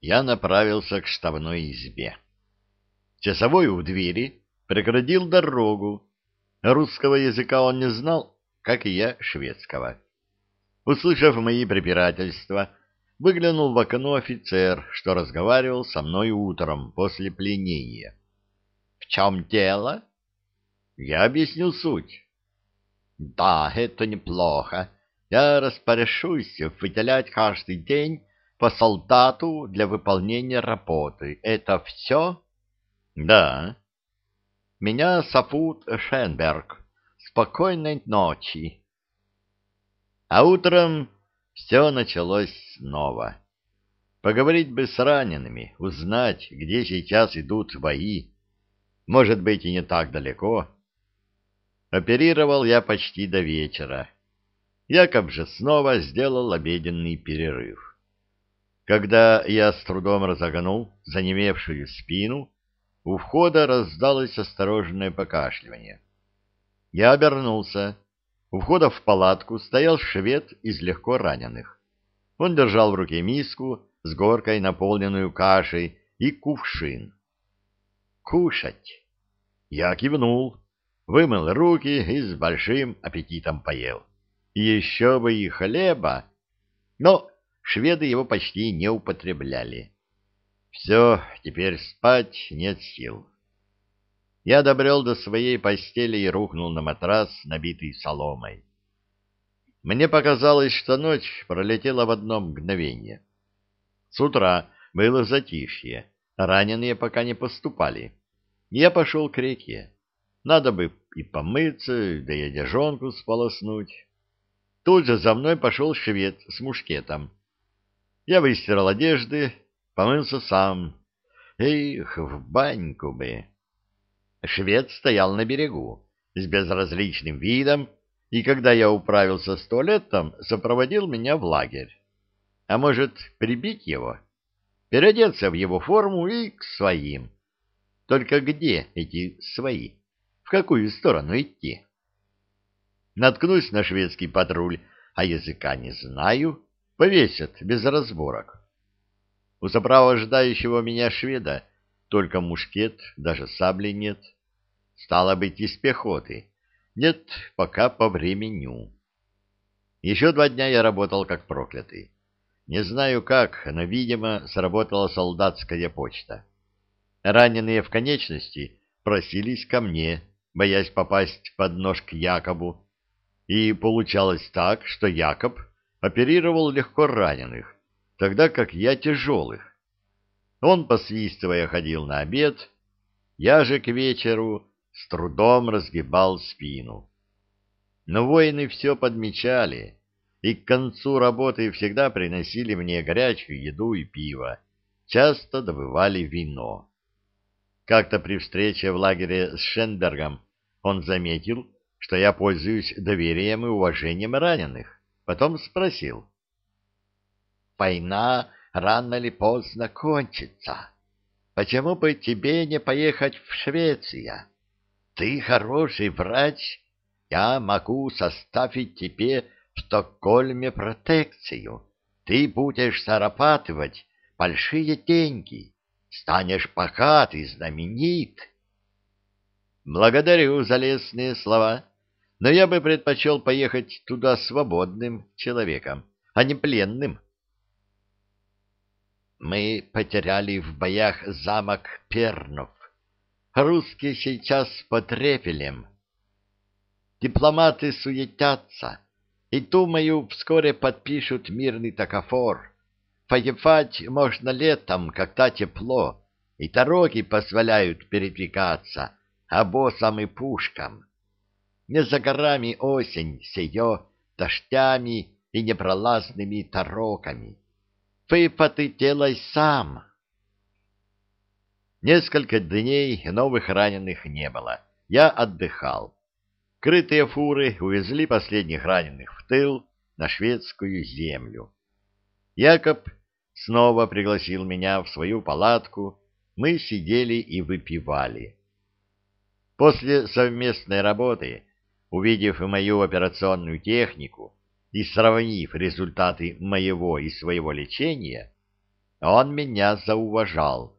я направился к штабной избе. Часовой у двери преградил дорогу. Русского языка он не знал, как и я шведского. Услышав мои препирательства, выглянул в окно офицер, что разговаривал со мной утром после пленения. — В чем дело? Я объяснил суть. — Да, это неплохо. Я распоряжусь выделять каждый день по солдату для выполнения работы. Это все? — Да. — Меня зовут Шенберг. Спокойной ночи. А утром все началось снова. Поговорить бы с ранеными, узнать, где сейчас идут бои. Может быть, и не так далеко. Оперировал я почти до вечера. Якоб же снова сделал обеденный перерыв. Когда я с трудом разогнул занемевшую спину, у входа раздалось осторожное покашливание. Я обернулся. У входа в палатку стоял швед из легко раненых. Он держал в руке миску с горкой, наполненную кашей, и кувшин. «Кушать!» Я кивнул, вымыл руки и с большим аппетитом поел. Еще бы и хлеба, но шведы его почти не употребляли. Все, теперь спать нет сил. Я добрел до своей постели и рухнул на матрас, набитый соломой. Мне показалось, что ночь пролетела в одно мгновение. С утра было затишье, раненые пока не поступали. Я пошел к реке. Надо бы и помыться, да и одежонку сполоснуть. Тут же за мной пошел швед с мушкетом. Я выстирал одежды, помылся сам. Эх, в баньку бы! Швед стоял на берегу с безразличным видом, и когда я управился с туалетом, сопроводил меня в лагерь. А может, прибить его? Переодеться в его форму и к своим. Только где эти свои? В какую сторону идти? Наткнусь на шведский патруль, а языка не знаю, повесят без разборок. У сопровождающего меня шведа только мушкет, даже сабли нет. Стало быть, из пехоты. Нет, пока по времени. Еще два дня я работал как проклятый. Не знаю как, но, видимо, сработала солдатская почта. Раненые в конечности просились ко мне, боясь попасть под нож к Якобу. И получалось так, что Якоб оперировал легко раненых, тогда как я тяжелых. Он, посвистывая, ходил на обед, я же к вечеру с трудом разгибал спину. Но воины все подмечали, и к концу работы всегда приносили мне горячую еду и пиво, часто добывали вино. Как-то при встрече в лагере с Шенбергом он заметил, что я пользуюсь доверием и уважением раненых. Потом спросил. «Война рано или поздно кончится. Почему бы тебе не поехать в Швецию? Ты хороший врач, я могу составить тебе в Стокгольме протекцию. Ты будешь зарабатывать большие деньги, станешь богат знаменит. Благодарю за лестные слова, но я бы предпочел поехать туда свободным человеком, а не пленным. Мы потеряли в боях замок Пернов. Русские сейчас под Репелем. Дипломаты суетятся и, думаю, вскоре подпишут мирный такофор. Воевать можно летом, когда тепло, и дороги позволяют передвигаться обозам и пушкам. Не за горами осень с ее дождями и непролазными тароками. Выпады делай сам. Несколько дней новых раненых не было. Я отдыхал. Крытые фуры увезли последних раненых в тыл на шведскую землю. Якоб снова пригласил меня в свою палатку. Мы сидели и выпивали. После совместной работы, увидев мою операционную технику, и сравнив результаты моего и своего лечения, Он меня зауважал,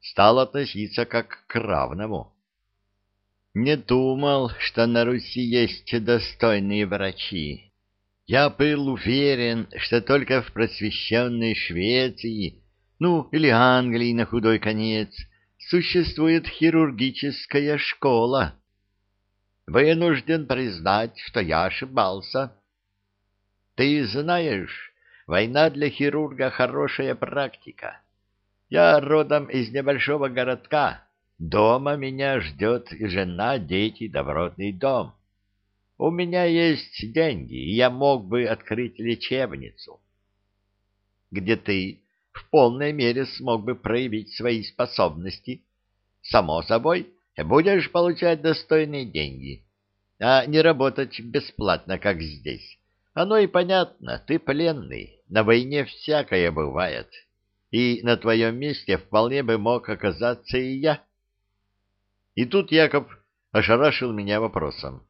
стал относиться как к равному. Не думал, что на Руси есть достойные врачи. Я был уверен, что только в просвещенной Швеции, ну, или Англии на худой конец, существует хирургическая школа. Вынужден признать, что я ошибался. Ты знаешь, война для хирурга хорошая практика. Я родом из небольшого городка. Дома меня ждет жена, дети, добротный дом. У меня есть деньги, и я мог бы открыть лечебницу, где ты в полной мере смог бы проявить свои способности. Само собой, будешь получать достойные деньги, а не работать бесплатно, как здесь. Оно и понятно, ты пленный, на войне всякое бывает, и на твоем месте вполне бы мог оказаться и я. И тут Яков ошарашил меня вопросом.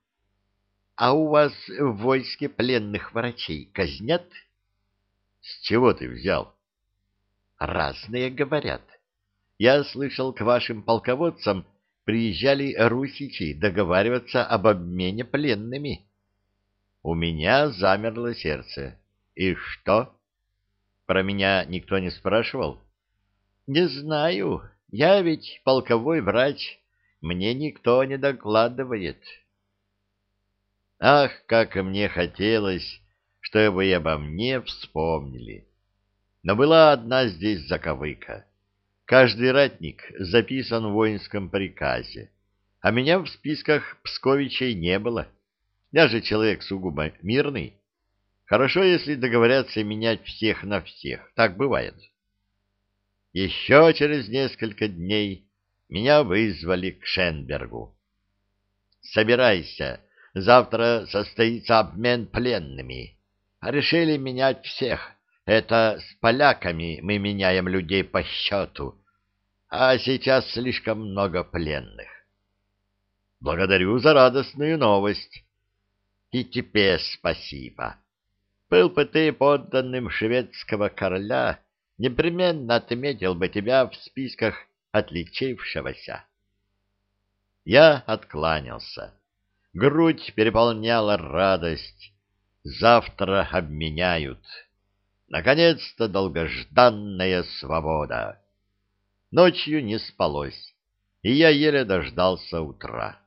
А у вас в войске пленных врачей казнят? С чего ты взял? Разные говорят. Я слышал, к вашим полководцам приезжали русичи договариваться об обмене пленными. У меня замерло сердце. И что? Про меня никто не спрашивал? Не знаю. Я ведь полковой врач. Мне никто не докладывает. Ах, как мне хотелось, чтобы и обо мне вспомнили. Но была одна здесь заковыка. Каждый ратник записан в воинском приказе, а меня в списках Псковичей не было. Я же человек сугубо мирный. Хорошо, если договорятся менять всех на всех. Так бывает. Еще через несколько дней меня вызвали к Шенбергу. «Собирайся, Завтра состоится обмен пленными. Решили менять всех. Это с поляками мы меняем людей по счету. А сейчас слишком много пленных. Благодарю за радостную новость. И тебе спасибо. Был бы ты подданным шведского короля, непременно отметил бы тебя в списках отличившегося. Я откланялся. Грудь переполняла радость. Завтра обменяют. Наконец-то долгожданная свобода. Ночью не спалось, и я еле дождался утра.